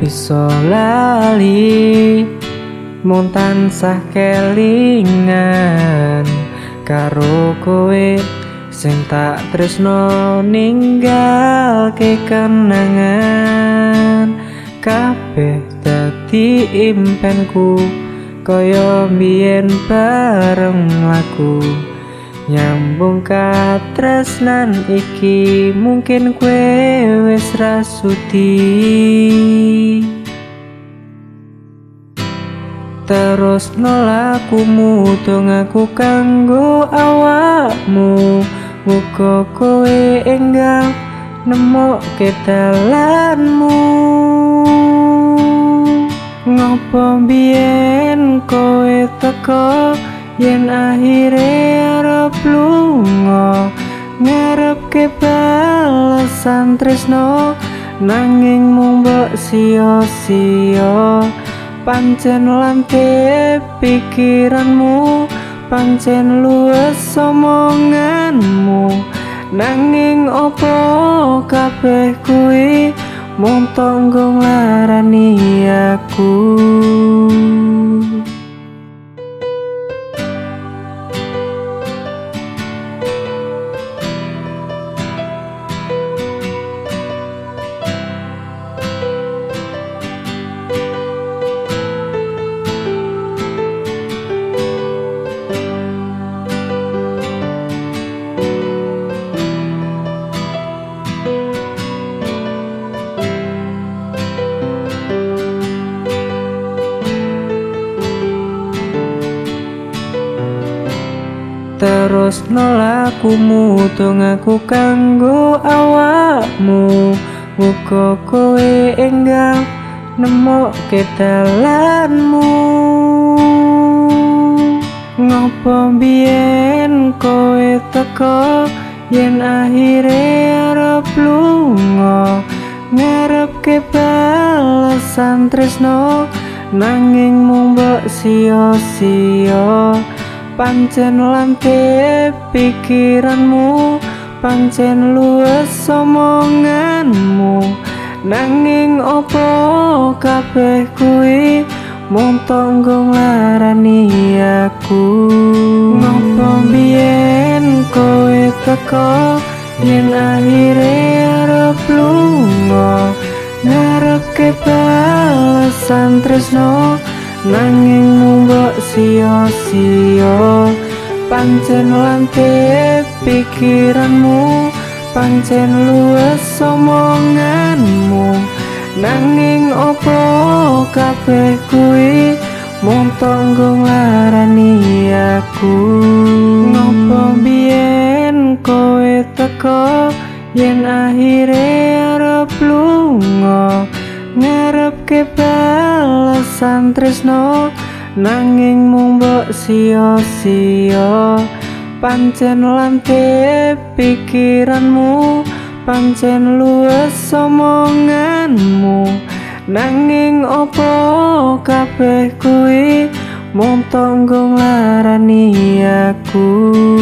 bisa lali mung tansah kelingan. Karo kowe sing tak tresno ninggal ke kenangan. Kabeh dadi impenku kaya biyen bareng laku nyambung katresnan iki mungkin kue wis rasudi terus nolaku mutung aku kanggo awakmu. Muga kowe enggal nemu kedalanmu ngopo biyen kowe teko yen akhire arep lunga ngarep ke balasan tresno nanging mung mbok sia-sia. Pancen lante pikiranmu pancen luwes omonganmu. Nanging opo kabeh kuwi mung tanggung larani aku terus nolaku mutung aku kanggo awakmu. Muga kowe enggal nemu kedalanmu ngopo biyen kowe teko yen akhire arep lunga? Ngarep ke balasan tresno nanging mung sia-sia pancen lante pikiranmu pancen luwes omonganmu. Nanging opo kabeh kuwi? Mung tanggung larani aku. Ngopo biyen kowe teko? Yen akhire arep lunga ngarep ke balasan tresno. Nanging sia-sia. Pancen lante pikiranmu pancen luwes omonganmu. Nanging opo kabeh kuwi? Mung tanggung larani aku. Ngopo biyen kowe teko yen akhire arep lunga ngarep ke balasan tresno nanging mung mbok sia-sia pancen lante pikiranmu pancen luwes omonganmu. Nanging opo kabeh kuwi mung tanggung larani aku